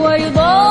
ويضاعف